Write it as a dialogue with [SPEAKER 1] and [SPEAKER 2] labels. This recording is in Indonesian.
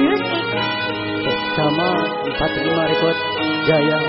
[SPEAKER 1] Music. Bersama 45 Record Jaya.